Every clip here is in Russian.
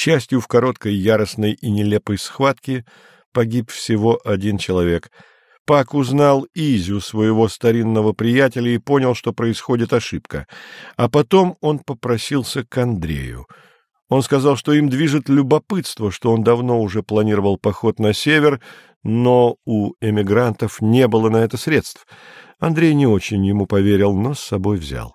счастью, в короткой, яростной и нелепой схватке погиб всего один человек. Пак узнал Изю, своего старинного приятеля, и понял, что происходит ошибка. А потом он попросился к Андрею. Он сказал, что им движет любопытство, что он давно уже планировал поход на север, но у эмигрантов не было на это средств. Андрей не очень ему поверил, но с собой взял.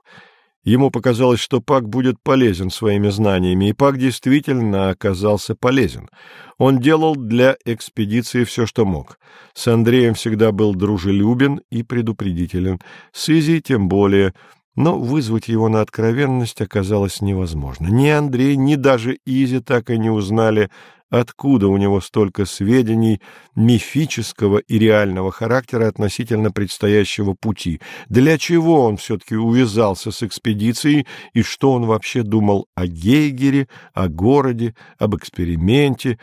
Ему показалось, что Пак будет полезен своими знаниями, и Пак действительно оказался полезен. Он делал для экспедиции все, что мог. С Андреем всегда был дружелюбен и предупредителен, с Изи тем более, но вызвать его на откровенность оказалось невозможно. Ни Андрей, ни даже Изи так и не узнали Откуда у него столько сведений мифического и реального характера относительно предстоящего пути? Для чего он все-таки увязался с экспедицией и что он вообще думал о Гейгере, о городе, об эксперименте?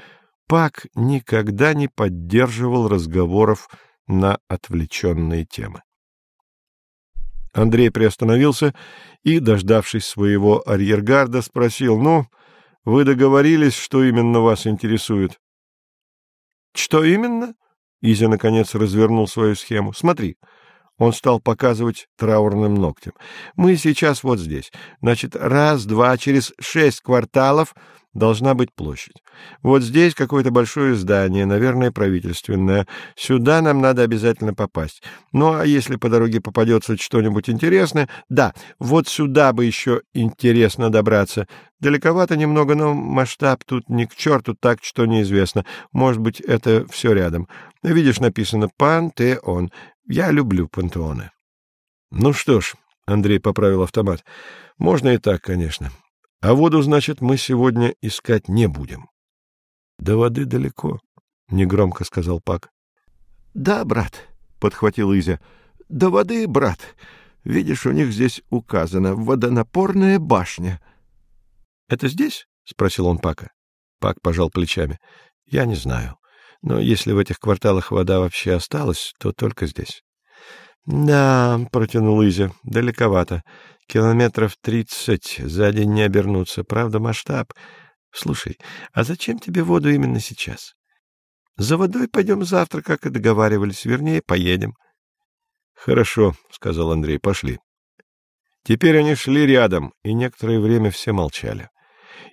Пак никогда не поддерживал разговоров на отвлеченные темы. Андрей приостановился и, дождавшись своего арьергарда, спросил, «Ну, — вы договорились, что именно вас интересует? — Что именно? Изя, наконец, развернул свою схему. — Смотри. Он стал показывать траурным ногтем. — Мы сейчас вот здесь. Значит, раз, два, через шесть кварталов должна быть площадь. Вот здесь какое-то большое здание, наверное, правительственное. Сюда нам надо обязательно попасть. Ну, а если по дороге попадется что-нибудь интересное... Да, вот сюда бы еще интересно добраться. Далековато немного, но масштаб тут ни к черту так, что неизвестно. Может быть, это все рядом. Видишь, написано «Пантеон». Я люблю пантеоны. Ну что ж, Андрей поправил автомат. Можно и так, конечно. А воду, значит, мы сегодня искать не будем. — До воды далеко, — негромко сказал Пак. — Да, брат, — подхватил Изя. — До воды, брат. Видишь, у них здесь указано «водонапорная башня». — Это здесь? — спросил он Пака. Пак пожал плечами. — Я не знаю. Но если в этих кварталах вода вообще осталась, то только здесь. — Да, — протянул Изя, — далековато. Километров тридцать, за день не обернуться. Правда, масштаб. Слушай, а зачем тебе воду именно сейчас? За водой пойдем завтра, как и договаривались. Вернее, поедем. — Хорошо, — сказал Андрей, — пошли. Теперь они шли рядом, и некоторое время все молчали.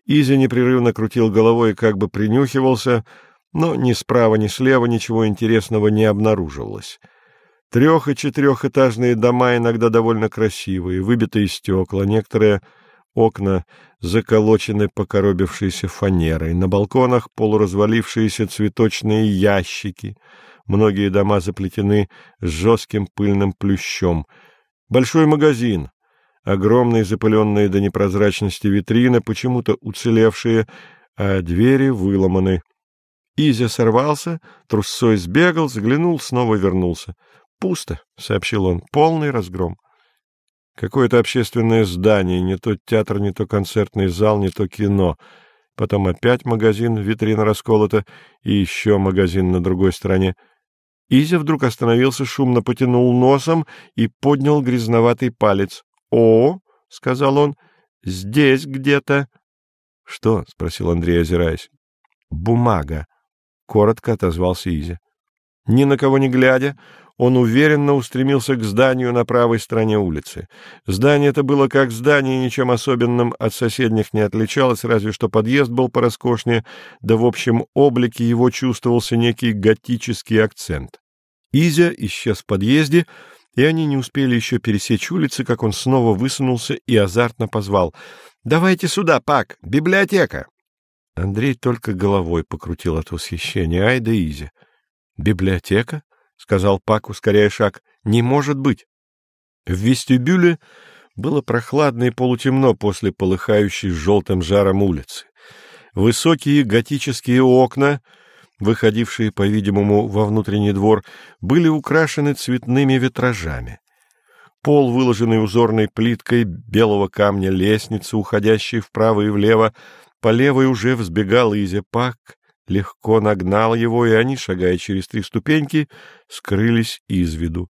Изя непрерывно крутил головой и как бы принюхивался, но ни справа, ни слева ничего интересного не обнаруживалось. Трех- и четырехэтажные дома иногда довольно красивые, выбитые стекла, некоторые окна заколочены покоробившейся фанерой, на балконах полуразвалившиеся цветочные ящики, многие дома заплетены жестким пыльным плющом. Большой магазин, огромные запыленные до непрозрачности витрины, почему-то уцелевшие, а двери выломаны. Изя сорвался, трусцой сбегал, заглянул, снова вернулся. Пусто, — сообщил он, — полный разгром. Какое-то общественное здание, не то театр, не то концертный зал, не то кино. Потом опять магазин, витрина расколота, и еще магазин на другой стороне. Изя вдруг остановился, шумно потянул носом и поднял грязноватый палец. — О, — сказал он, — здесь где-то. — Что? — спросил Андрей, озираясь. — Бумага, — коротко отозвался Изя. Ни на кого не глядя, он уверенно устремился к зданию на правой стороне улицы. Здание это было как здание, ничем особенным от соседних не отличалось, разве что подъезд был пороскошнее, да в общем облике его чувствовался некий готический акцент. Изя исчез в подъезде, и они не успели еще пересечь улицы, как он снова высунулся и азартно позвал. «Давайте сюда, Пак! Библиотека!» Андрей только головой покрутил от восхищения. Ай да Изя! Библиотека? — сказал Пак, ускоряя шаг. — Не может быть! В вестибюле было прохладно и полутемно после полыхающей желтым жаром улицы. Высокие готические окна, выходившие, по-видимому, во внутренний двор, были украшены цветными витражами. Пол, выложенный узорной плиткой белого камня лестницы, уходящей вправо и влево, по левой уже взбегал Изя Пак, легко нагнал его, и они, шагая через три ступеньки, скрылись из виду.